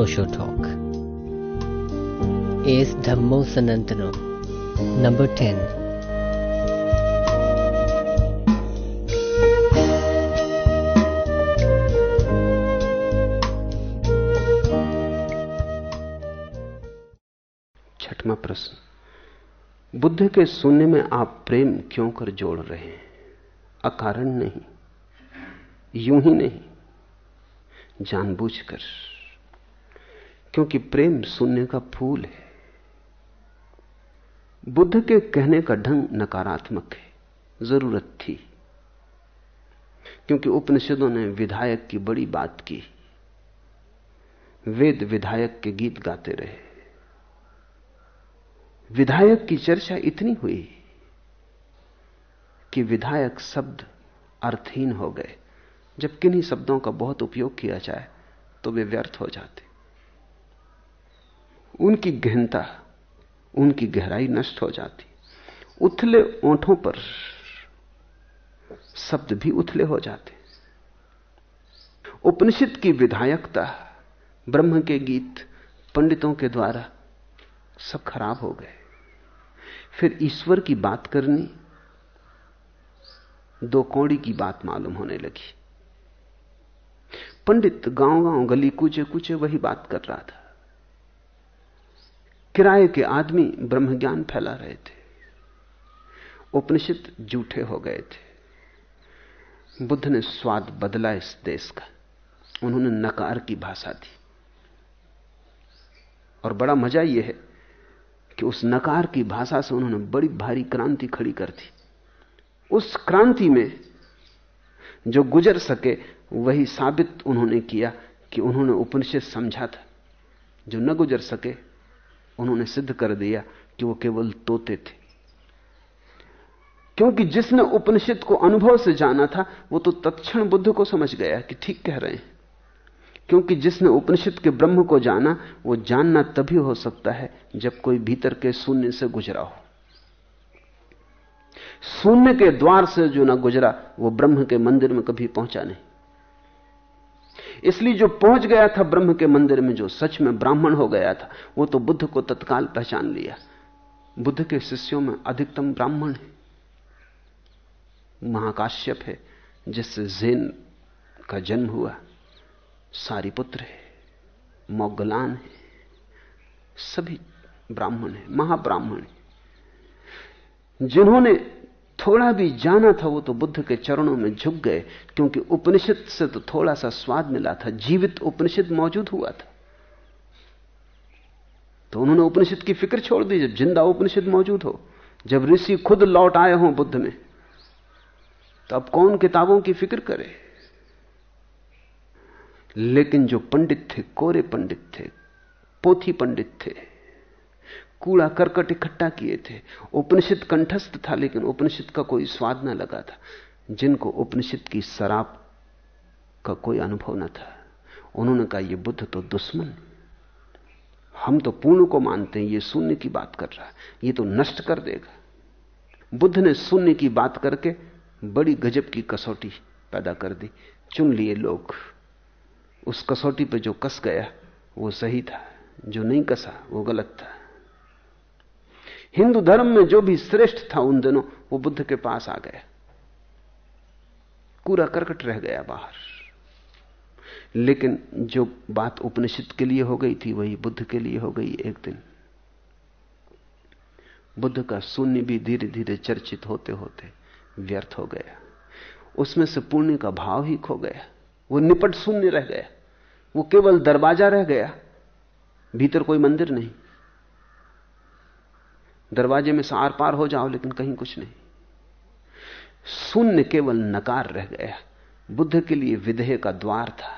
Osho Talk is Dhammo Sanantano, number 10. छठवा प्रश्न। बुद्ध के शून्य में आप प्रेम क्यों कर जोड़ रहे हैं? अकारण नहीं यूँ ही नहीं। जानबूझकर। क्योंकि प्रेम शून्य का फूल है। बुद्ध के कहने का ढंग नकारात्मक है, ज़रूरत थी। क्योंकि उपनिषदों ने विधायक की बड़ी बात की। वेद विधायक के गीत गाते रहे। विधायक की चर्चा इतनी हुई कि विधायक शब्द अर्थहीन हो गए। जब किन्हीं शब्दों का बहुत उपयोग किया जाए तो वे व्यर्थ हो जाते। उनकी गहनता, उनकी गहराई नष्ट हो जाती। उथले ओंठों पर शब्द भी उथले हो जाते। उपनिषद की विधायकता ब्रह्म के गीत पंडितों के द्वारा सब खराब हो गए। फिर ईश्वर की बात करनी, दो कौड़ी की बात मालूम होने लगी। पंडित गाँव गाँव गली कूचे कूचे वही बात कर रहा था। किराए के आदमी ब्रह्मज्ञान फैला रहे थे। उपनिषद जूठे हो गए थे। बुद्ध ने स्वाद बदला इस देश का। उन्होंने नकार की भाषा दी। और बड़ा मज़ा यह है कि उस नकार की भाषा से उन्होंने बड़ी भारी क्रांति खड़ी कर दी। उस क्रांति में जो गुजर सके, वही साबित उन्होंने किया कि उन्होंने उपनिषद समझा था। जो न गुजर सके उन्होंने सिद्ध कर दिया कि वो केवल तोते थे। क्योंकि जिसने उपनिषद को अनुभव से जाना था, वो तो तत्क्षण बुद्ध को समझ गया कि ठीक कह रहे हैं। क्योंकि जिसने उपनिषद के ब्रह्म को जाना, वो जानना तभी हो सकता है जब कोई भीतर के शून्य से गुजरा हो। शून्य के द्वार से जो ना गुजरा, वो ब्रह्म के मंदिर में कभी पहुँचा नहीं। इसलिए जो पहुँच गया था ब्रह्म के मंदिर में, जो सच में ब्राह्मण हो गया था, वो तो बुद्ध को तत्काल पहचान लिया। बुद्ध के शिष्यों में अधिकतम ब्राह्मण है। महाकाश्यप है जिससे जैन का जन्म हुआ। सारी पुत्र है, मोगलान है। सभी ब्राह्मण है, महाब्राह्मण है। जिन्होंने थोड़ा भी जाना था वो तो बुद्ध के चरणों में झुक गए, क्योंकि उपनिषद से तो थोड़ा सा स्वाद मिला था, जीवित उपनिषद मौजूद हुआ था। तो उन्होंने उपनिषद की फ़िक्र छोड़ दी, जब ज़िंदा उपनिषद मौजूद हो, जब ऋषि खुद लौट आए हों बुद्ध में तो अब कौन किताबों की फ़िक्र करे? लेकिन जो पंडित थे, कोरे पंडित थे, पोथी पंडित थे कूड़ा करकट इकट्ठा किए थे। उपनिषद कंठस्थ था, लेकिन उपनिषद का कोई स्वाद ना लगा था। जिनको उपनिषद की शराब का कोई अनुभव न था। उन्होंने कहा यह बुद्ध तो दुश्मन। हम तो पूर्ण को मानते हैं, ये शून्य की बात कर रहा है। ये तो नष्ट कर देगा। बुद्ध ने शून्य की बात करके बड़ी गजब की कसौटी पैदा कर दी। चुन लिए लोग। उस कसौटी पे जो कस गया, वो सही था। जो नहीं कसा, वो गलत था। हिंदू धर्म में जो भी श्रेष्ठ था उन दिनों, वो बुद्ध के पास आ गया। कूड़ा करकट रह गया बाहर। लेकिन जो बात उपनिषद के लिए हो गई थी, वही बुद्ध के लिए हो गई एक दिन। बुद्ध का शून्य भी धीरे धीरे चर्चित होते होते व्यर्थ हो गया। उसमें से पुण्य का भाव ही खो गया। वो निपट शून्य रह गया। वो केवल दरवाज़ा रह गया। भीतर कोई मंदिर नहीं। दरवाजे में से आर पार हो जाओ, लेकिन कहीं कुछ नहीं। शून्य केवल नकार रह गया। बुद्ध के लिए विधेय का द्वार था,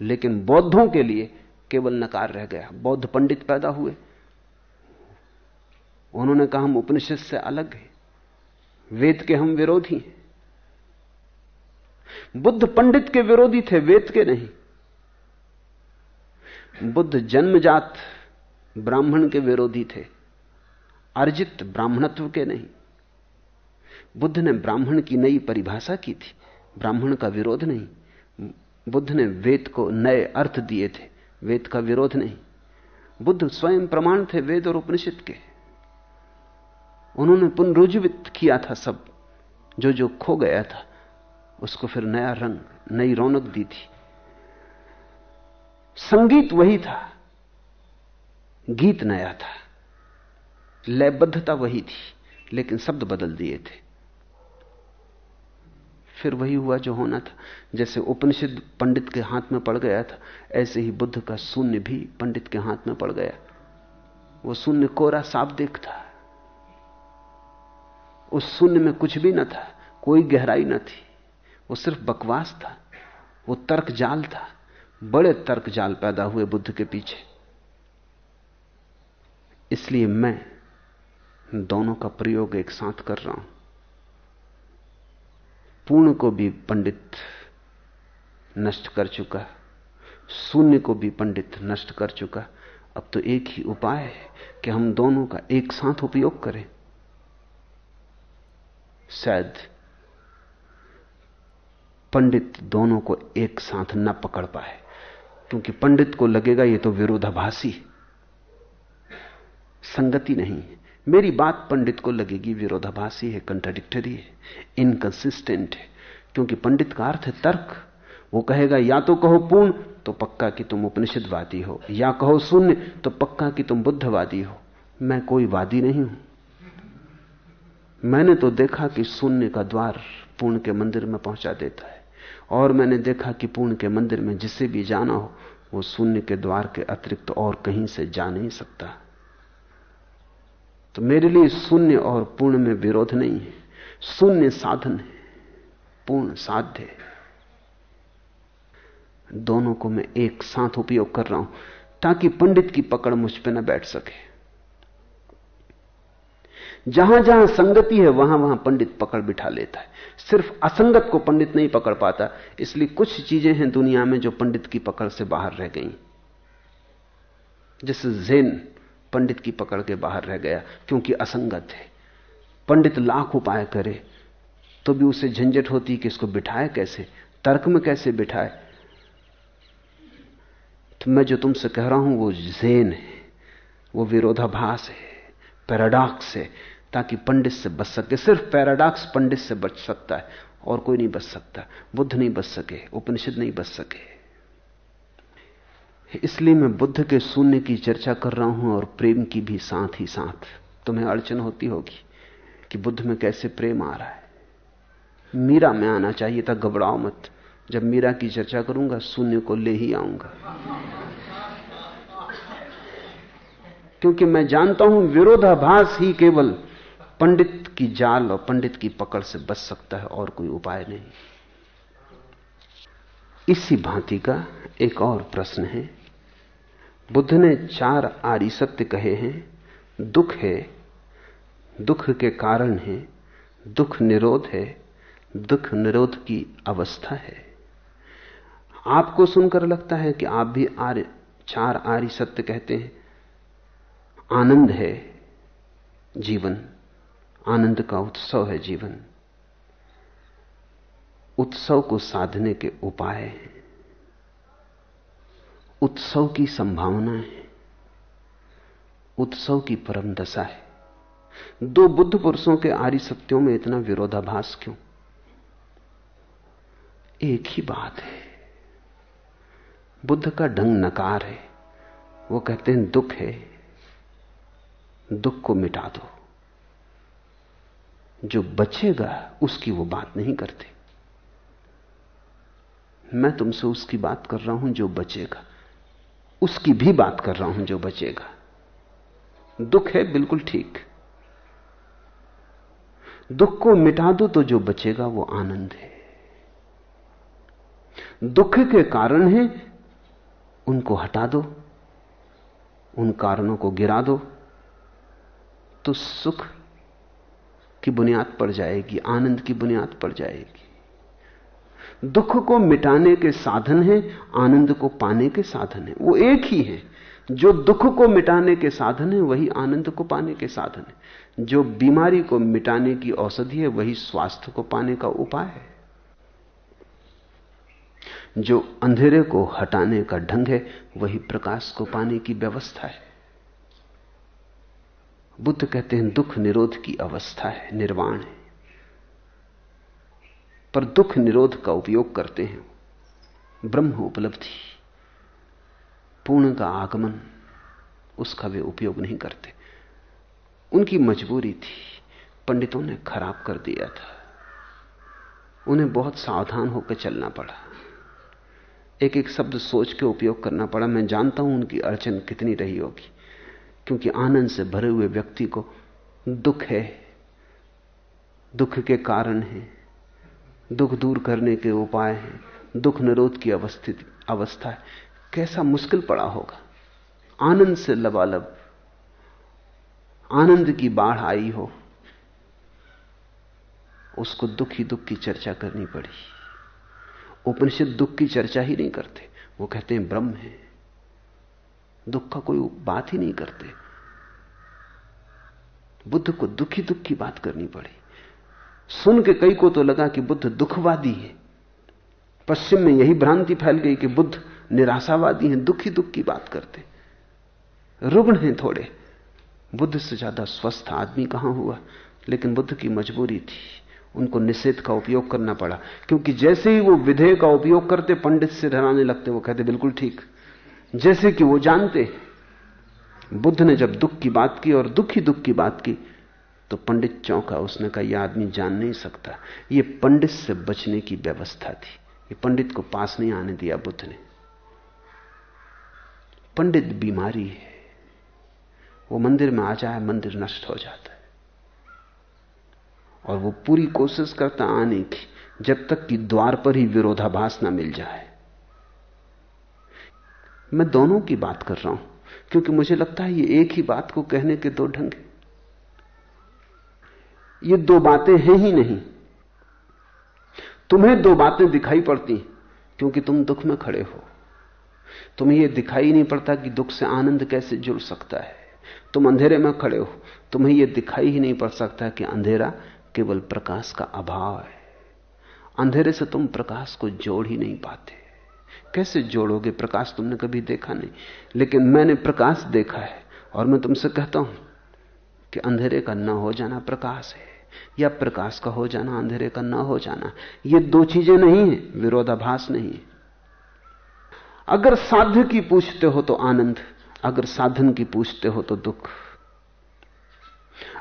लेकिन बौद्धों के लिए केवल नकार रह गया। बौद्ध पंडित पैदा हुए। उन्होंने कहा, हम उपनिषद से अलग हैं। वेद के हम विरोधी हैं। बुद्ध पंडित के विरोधी थे, वेद के नहीं। बुद्ध जन्मजात ब्राह्मण के विरोधी थे। अर्जित ब्राह्मणत्व के नहीं। बुद्ध ने ब्राह्मण की नई परिभाषा की थी। ब्राह्मण का विरोध नहीं। बुद्ध ने वेद को नए अर्थ दिए थे। वेद का विरोध नहीं। बुद्ध स्वयं प्रमाण थे वेद और उपनिषद के। उन्होंने पुनरुजीवित किया था सब। जो जो खो गया था, उसको फिर नया रंग, नई रौनक दी थी। संगीत वही था। गीत नया था। लयबद्धता वही थी, लेकिन शब्द बदल दिए थे। फिर वही हुआ जो होना था। जैसे उपनिषद पंडित के हाथ में पड़ गया था, ऐसे ही बुद्ध का शून्य भी पंडित के हाथ में पड़ गया। वो शून्य कोरा देख था। उस शून्य में कुछ भी न था, कोई गहराई न थी। वो सिर्फ़ बकवास था, वो तर्क जाल था। बड़े तर्क जाल पैदा हुए बुद्ध के पीछे। इसलिए मैं दोनों का प्रयोग एक साथ कर रहा हूँ। पूर्ण को भी पंडित नष्ट कर चुका शून्य को भी पंडित नष्ट कर चुका अब तो एक ही उपाय है कि हम दोनों का एक साथ उपयोग करें। शायद पंडित दोनों को एक साथ न पकड़ पाए, क्योंकि पंडित को लगेगा ये तो विरोधाभासी। संगति नहीं है। मेरी बात पंडित को लगेगी, विरोधाभासी है कंट्राडिक्टरी है इनकंसिस्टेंट है, क्योंकि पंडित का अर्थ है तर्क। वो कहेगा, या तो कहो पूर्ण तो पक्का कि तुम उपनिषदवादी हो। या कहो शून्य तो पक्का कि तुम बुद्धवादी हो। मैं कोई वादी नहीं हूँ। मैंने तो देखा कि शून्य का द्वार पूर्ण के मंदिर में पहुँचा देता है। और मैंने देखा कि पूर्ण के मंदिर में जिसे भी जाना हो, वो शून्य के द्वार के अतिरिक्त और कहीं से जा नहीं सकता। तो मेरे लिए शून्य और पूर्ण में विरोध नहीं है। शून्य साधन है। पूर्ण साध्य है। दोनों को मैं एक साथ उपयोग कर रहा हूँ, ताकि पंडित की पकड़ मुझ पर न बैठ सके। जहाँ जहाँ संगति है, वहाँ वहाँ पंडित पकड़ बिठा लेता है। सिर्फ़ असंगत को पंडित नहीं पकड़ पाता, इसलिए कुछ चीज़ें हैं दुनिया में जो पंडित की पकड़ से बाहर रह गई। जैसे जेन। पंडित की पकड़ के बाहर रह गया, क्योंकि असंगत है। पंडित लाख उपाय करे तो भी उसे झंझट होती कि इसको बिठाए कैसे, तर्क में कैसे बिठाए? तो मैं जो तुमसे कह रहा हूँ, वो जेन है, वो विरोधाभास है, पैराडॉक्स है, ताकि पंडित से बच सके। सिर्फ़ पैराडॉक्स पंडित से बच सकता है, और कोई नहीं बच सकता, बुद्ध नहीं बच सके, उपनिषद नहीं बच सके। इसलिए मैं बुद्ध के शून्य की चर्चा कर रहा हूँ और प्रेम की भी साथ ही साथ। तुम्हें अड़चन होती होगी कि बुद्ध में कैसे प्रेम आ रहा है। मीरा में आना चाहिए था, घबराओ मत। जब मीरा की चर्चा करूँगा, शून्य को ले ही आऊँगा। क्योंकि मैं जानता हूँ विरोधाभास ही केवल पंडित की जाल और पंडित की पकड़ से बच सकता है, और कोई उपाय नहीं। इसी भांति का एक और प्रश्न है। बुद्ध ने चार आरी सत्य कहे हैं। दुख है, दुख के कारण है, दुख निरोध है, दुख निरोध की अवस्था है। आपको सुनकर लगता है कि आप भी आर्य, चार आर्य सत्य कहते हैं। आनंद है जीवन, आनंद का उत्सव है जीवन। उत्सव को साधने के उपाय हैं। उत्सव की संभावना है। उत्सव की परम दशा है। दो बुद्ध पुरुषों के आर्य सत्यों में इतना विरोधाभास क्यों? एक ही बात है। बुद्ध का ढंग नकार है। वो कहते हैं, दुख है। दुख को मिटा दो। जो बचेगा, उसकी वो बात नहीं करते। मैं तुमसे उसकी बात कर रहा हूँ, जो बचेगा। उसकी भी बात कर रहा हूँ जो बचेगा। दुख है, बिल्कुल ठीक। दुख को मिटा दो तो जो बचेगा वो आनंद है। दुख के कारण है, उनको हटा दो, उन कारणों को गिरा दो तो सुख की बुनियाद पड़ जाएगी, आनंद की बुनियाद पड़ जाएगी। दुख को मिटाने के साधन है, आनंद को पाने के साधन है। वो एक ही है। जो दुख को मिटाने के साधन है, वही आनंद को पाने के साधन है। जो बीमारी को मिटाने की औषधि है, वही स्वास्थ्य को पाने का उपाय है। जो अंधेरे को हटाने का ढंग है, वही प्रकाश को पाने की व्यवस्था है। बुद्ध कहते हैं, दुख निरोध की अवस्था है, निर्वाण है। पर दुख निरोध का उपयोग करते हैं। ब्रह्म उपलब्धि, पूर्ण का आगमन, उसका वे उपयोग नहीं करते। उनकी मजबूरी थी, पंडितों ने खराब कर दिया था। उन्हें बहुत सावधान होकर चलना पड़ा। एक एक शब्द सोच के उपयोग करना पड़ा। मैं जानता हूँ उनकी अड़चन कितनी रही होगी, क्योंकि आनंद से भरे हुए व्यक्ति को दुख है, दुख के कारण है। दुख दूर करने के उपाय हैं। दुख निरोध की अवस्थित अवस्था है। कैसा मुश्किल पड़ा होगा? आनंद से लबालब। आनंद की बाढ़ आई हो, उसको दुख ही दुख की चर्चा करनी पड़ी। उपनिषद दुख की चर्चा ही नहीं करते। वो कहते हैं, ब्रह्म है। दुख का कोई बात ही नहीं करते। बुद्ध को दुखी दुख की बात करनी पड़ी। सुन के कई को तो लगा कि बुद्ध दुखवादी है। पश्चिम में यही भ्रांति फैल गई कि बुद्ध निराशावादी हैं, दुखी दुख की बात करते। रुग्ण हैं थोड़े। बुद्ध से ज़्यादा स्वस्थ आदमी कहाँ हुआ? लेकिन बुद्ध की मजबूरी थी। उनको निषेध का उपयोग करना पड़ा। क्योंकि जैसे ही वो विधेय का उपयोग करते, पंडित से डराने लगते, वो कहते, बिल्कुल ठीक। जैसे कि वो जानते, बुद्ध ने जब दुख की बात की और दुख दुख की बात की तो पंडित चौंका, उसने कहा, यह आदमी जान नहीं सकता। ये पंडित से बचने की व्यवस्था थी। ये पंडित को पास नहीं आने दिया बुद्ध ने। पंडित बीमारी है। वो मंदिर में आ जाए, मंदिर नष्ट हो जाता है। और वो पूरी कोशिश करता आने की, जब तक कि द्वार पर ही विरोधाभास ना मिल जाए। मैं दोनों की बात कर रहा हूँ, क्योंकि मुझे लगता है ये एक ही बात को कहने के दो ढंग ये दो बातें हैं ही नहीं। तुम्हें दो बातें दिखाई पड़ती क्योंकि तुम दुख में खड़े हो। तुम्हें यह दिखाई नहीं पड़ता कि दुख से आनंद कैसे जुड़ सकता है। तुम अंधेरे में खड़े हो, तुम्हें यह दिखाई ही नहीं पड़ सकता कि अंधेरा केवल प्रकाश का अभाव है। अंधेरे से तुम प्रकाश को जोड़ ही नहीं पाते। कैसे जोड़ोगे? प्रकाश तुमने कभी देखा नहीं। लेकिन मैंने प्रकाश देखा है, और मैं तुमसे कहता हूँ कि अंधेरे का न हो जाना प्रकाश है। या प्रकाश का हो जाना, अंधेरे का न हो जाना, ये दो चीज़ें नहीं है, विरोधाभास नहीं अगर साध्य की पूछते हो तो आनंद, अगर साधन की पूछते हो तो दुख,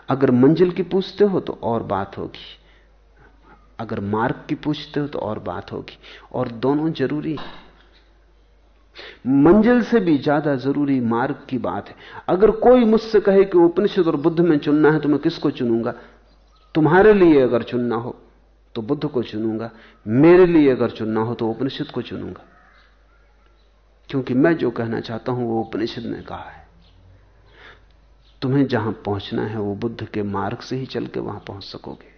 अगर मंजिल की पूछते हो तो और बात होगी, अगर मार्ग की पूछते हो तो और बात होगी, और दोनों ज़रूरी मंजिल से भी ज़्यादा ज़रूरी मार्ग की बात है। अगर कोई मुझसे कहे कि उपनिषद और बुद्ध में चुनना है तो मैं किसको चुनूँगा? तुम्हारे लिए अगर चुनना हो तो बुद्ध को चुनूँगा। मेरे लिए अगर चुनना हो तो उपनिषद को चुनूँगा। क्योंकि मैं जो कहना चाहता हूँ, वो उपनिषद ने कहा है। तुम्हें जहाँ पहुँचना है, वो बुद्ध के मार्ग से ही चल के वहाँ पहुँच सकोगे।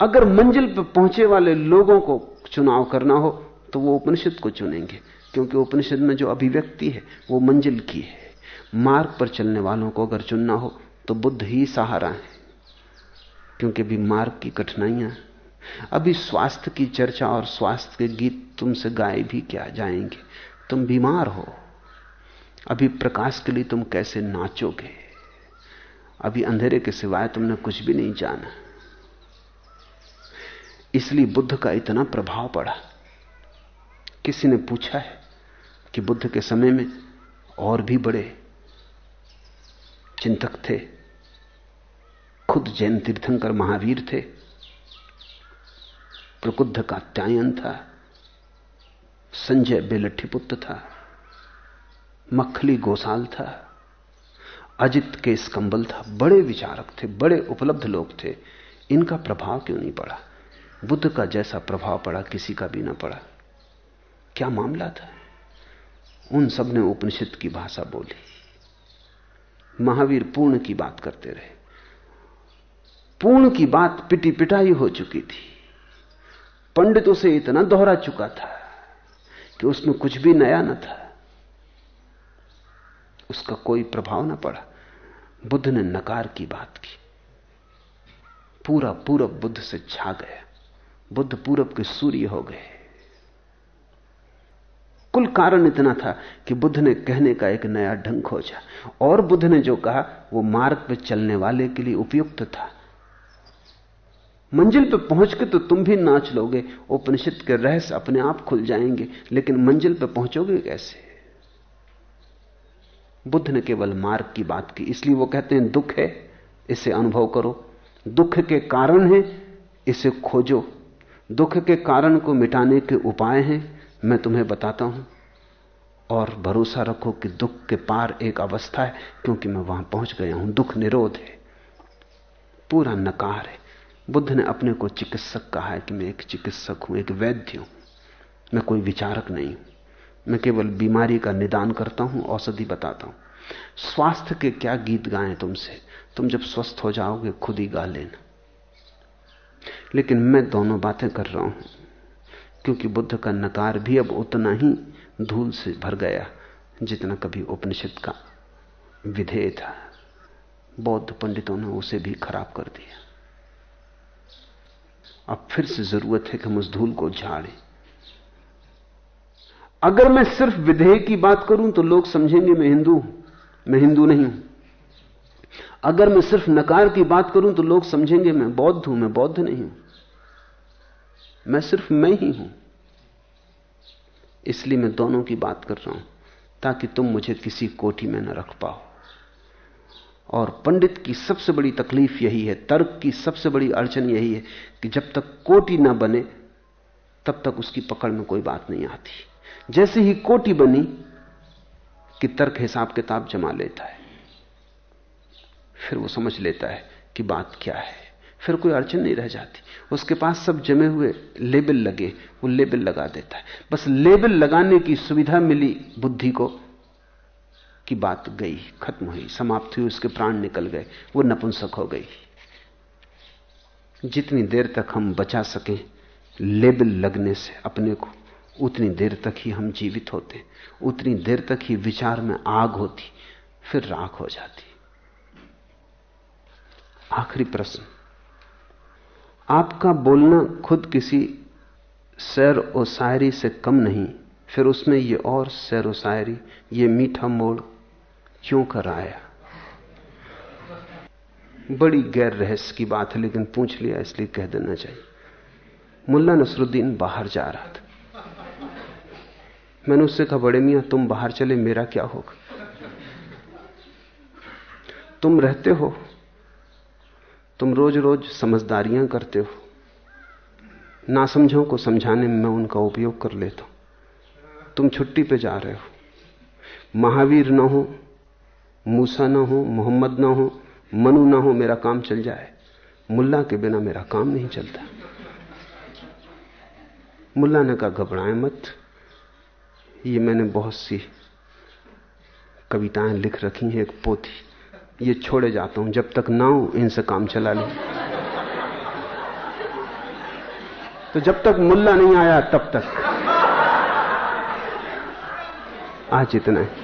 अगर मंजिल पर पहुँचे वाले लोगों को चुनाव करना हो तो वो उपनिषद को चुनेंगे। क्योंकि उपनिषद में जो अभिव्यक्ति है, वो मंजिल की है। मार्ग पर चलने वालों को अगर चुनना हो तो बुद्ध ही सहारा है, क्योंकि भी मार्ग की कठिनाइयाँ। अभी स्वास्थ्य की चर्चा और स्वास्थ्य के गीत तुमसे गाए भी क्या जाएँगे? तुम बीमार हो। अभी प्रकाश के लिए तुम कैसे नाचोगे? अभी अंधेरे के सिवाय तुमने कुछ भी नहीं जाना। इसलिए बुद्ध का इतना प्रभाव पड़ा। किसी ने पूछा है कि बुद्ध के समय में और भी बड़े चिंतक थे? खुद जैन तीर्थंकर महावीर थे। प्रकुद्ध का त्यायन था। संजय बेलट्ठी पुत्र था। मखली गोसाल था। अजित के स्कंबल था। बड़े विचारक थे, बड़े उपलब्ध लोग थे। इनका प्रभाव क्यों नहीं पड़ा? बुद्ध का जैसा प्रभाव पड़ा, किसी का भी ना पड़ा। क्या मामला था? उन सबने उपनिषद की भाषा बोली। महावीर पूर्ण की बात करते रहे। पूर्ण की बात पिटी पिटाई हो चुकी थी। पंडित उसे इतना दोहरा चुका था कि उसमें कुछ भी नया न था। उसका कोई प्रभाव न पड़ा। बुद्ध ने नकार की बात की। पूरा पूरब बुद्ध से छा गया। बुद्ध पूरब के सूर्य हो गए। कुल कारण इतना था कि बुद्ध ने कहने का एक नया ढंग खोजा। और बुद्ध ने जो कहा, वो मार्ग पर चलने वाले के लिए उपयुक्त था। मंजिल पे पहुँच के तो तुम भी नाच लोगे, उपनिषद के रहस्य अपने आप खुल जाएँगे, लेकिन मंजिल पे पहुंचोगे कैसे? बुद्ध ने केवल मार्ग की बात की, इसलिए वो कहते हैं, दुख है, इसे अनुभव करो। दुख के कारण है, इसे खोजो। दुख के कारण को मिटाने के उपाय हैं, मैं तुम्हें बताता हूँ। और भरोसा रखो कि दुख के पार एक अवस्था है, क्योंकि मैं वहाँ पहुँच गया हूँ। दुख निरोध है, पूरा नकार है। बुद्ध ने अपने को चिकित्सक कहा है कि मैं एक चिकित्सक हूँ, एक वैद्य हूँ। मैं कोई विचारक नहीं हूँ। मैं केवल बीमारी का निदान करता हूँ, औषधि बताता हूँ। स्वास्थ्य के क्या गीत गाएँ तुमसे? तुम जब स्वस्थ हो जाओगे, खुद ही गा लेना। लेकिन मैं दोनों बातें कर रहा हूँ, क्योंकि बुद्ध का नकार भी अब उतना ही धूल से भर गया, जितना कभी उपनिषद का विधेय था। बौद्ध पंडितों ने उसे भी खराब कर दिया। अब फिर से ज़रूरत है कि हम उस धूल को झाड़ें। अगर मैं सिर्फ़ विधेय की बात करूँ तो लोग समझेंगे मैं हिंदू हूँ, मैं हिंदू नहीं हूँ। अगर मैं सिर्फ़ नकार की बात करूँ तो लोग समझेंगे मैं बौद्ध हूँ, मैं बौद्ध नहीं हूँ। मैं सिर्फ़ मैं ही हूँ। इसलिए मैं दोनों की बात कर रहा हूँ, ताकि तुम मुझे किसी कोठी में न रख पाओ। और पंडित की सबसे बड़ी तकलीफ़ यही है, तर्क की सबसे बड़ी अड़चन यही है कि जब तक कोटी ना बने, तब तक उसकी पकड़ में कोई बात नहीं आती। जैसे ही कोटी बनी कि तर्क हिसाब किताब जमा लेता है, फिर वो समझ लेता है कि बात क्या है। फिर कोई अड़चन नहीं रह जाती। उसके पास सब जमे हुए लेबल लगे, वो लेबल लगा देता है। बस लेबल लगाने की सुविधा मिली बुद्धि को की बात गई, खत्म हुई, समाप्त हुई, उसके प्राण निकल गए, वो नपुंसक हो गई। जितनी देर तक हम बचा सकें लेबल लगने से अपने को, उतनी देर तक ही हम जीवित होते, उतनी देर तक ही विचार में आग होती, फिर राख हो जाती। आखिरी प्रश्न। आपका बोलना खुद किसी सैर और शायरी से कम नहीं, फिर उसमें ये और सैर और शायरी ये मीठा मोड़ क्यों कर आया बड़ी गैर रहस्य की बात है, लेकिन पूछ लिया, इसलिए कह देना चाहिए। मुल्ला नसरुद्दीन बाहर जा रहा था। मैंने उससे कहा, बड़े मियाँ, तुम बाहर चले, मेरा क्या होगा? तुम रहते हो, तुम रोज रोज समझदारियाँ करते हो। नासमझों को समझाने में मैं उनका उपयोग कर लेता हूँ। तुम छुट्टी पे जा रहे हो। महावीर न हो मूसा ना हो, मोहम्मद ना हो, मनु ना हो, मेरा काम चल जाए। मुल्ला के बिना मेरा काम नहीं चलता। मुल्ला ने कहा, घबराए मत। ये मैंने बहुत सी कविताएँ लिख रखी हैं एक पोथी। ये छोड़े जाता हूँ, जब तक ना हो, इनसे काम चला ले। तो जब तक मुल्ला नहीं आया, तब तक। आज इतना है।